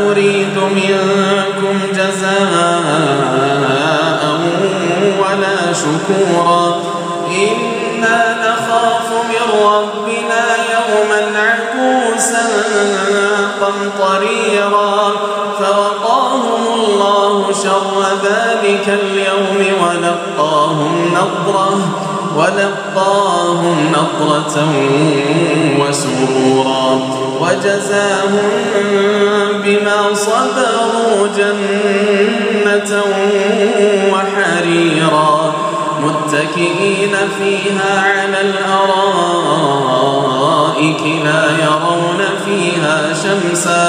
نريد منكم جزاء ولا شكورا. إنا نخاف من ربنا يوما عبوسا قمطريرا. فوقاهم الله شر ذلك اليوم ولقاهم نضرة ولقاهم نضرة وسرورا. وجزاهم بما صبروا جنة وحريرا متكئين فيها على الأرائك لا يرون فيها شمسا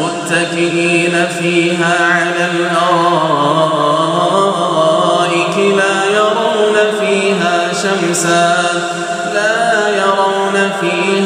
متكئين فيها على الأرائك لا يرون فيها شمسا لا يرون فيها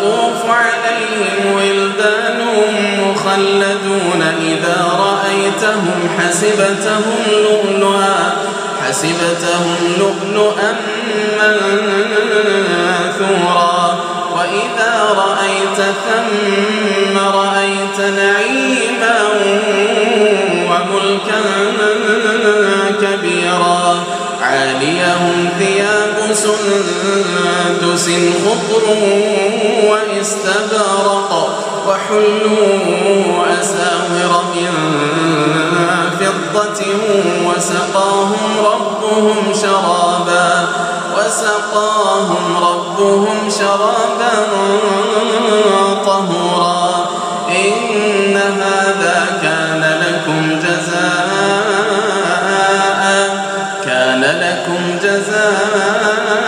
ويطوف عليهم ولدان مخلدون إذا رأيتهم حسبتهم لؤلؤا حسبتهم لؤلؤا منثورا. خضر واستبرق وحلوا أساور من فضة وسقاهم ربهم شرابا وسقاهم ربهم شرابا طهورا إن هذا كان لكم جزاء كان لكم جزاء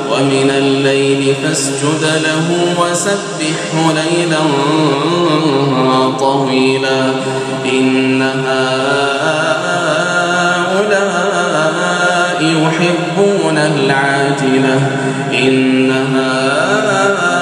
ومن الليل فاسجد له وسبحه ليلا طويلا. إن هؤلاء يحبون العاجلة. إن هؤلاء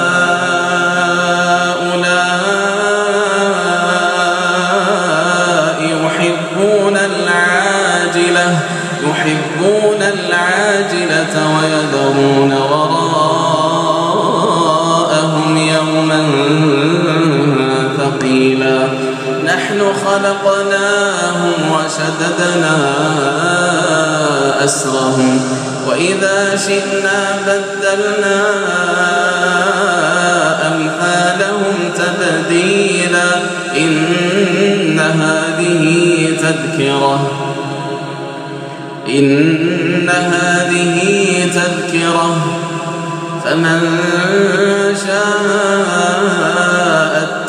خلقناهم وشددنا أسرهم. وإذا شئنا بدلنا أمثالهم تبديلا. إن هذه تذكرة. إن هذه تذكرة. فمن شاء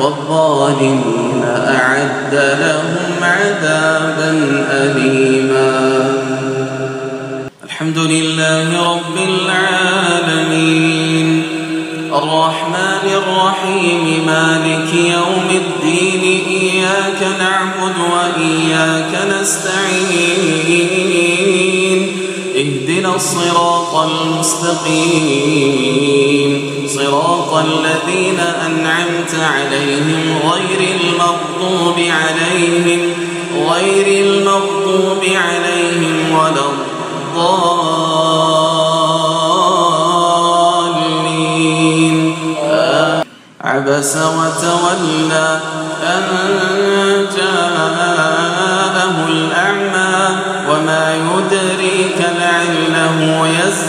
والظالمين أعد لهم عذابا أليما. الحمد لله رب العالمين. الرحمن الرحيم مالك يوم الدين إياك نعبد وإياك نستعين. اهدنا الصراط المستقيم. صراط الذين أنعمت عليهم غير المغضوب عليهم غير المغضوب عليهم ولا الضالين. عبس وتولى أن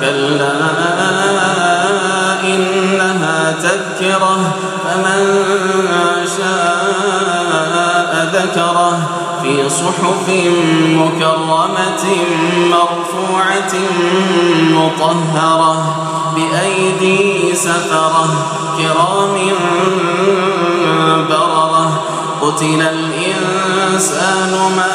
كلا إنها تذكرة فمن شاء ذكره. في صحف مكرمة مرفوعة مطهرة بأيدي سفرة كرام بررة. قتل الإنسان ما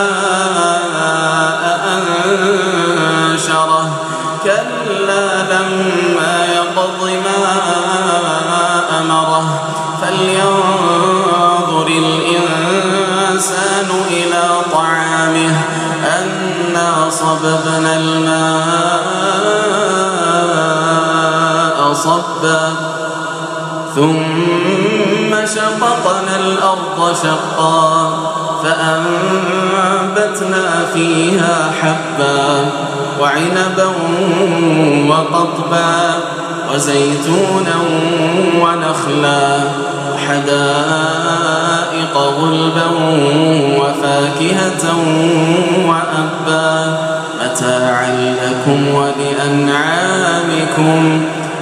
صبا. ثم شققنا الأرض شقا فأنبتنا فيها حبا وعنبا وقطبا وزيتونا ونخلا حدائق غلبا وفاكهة وأبا. متاعا لكم ولأنعامكم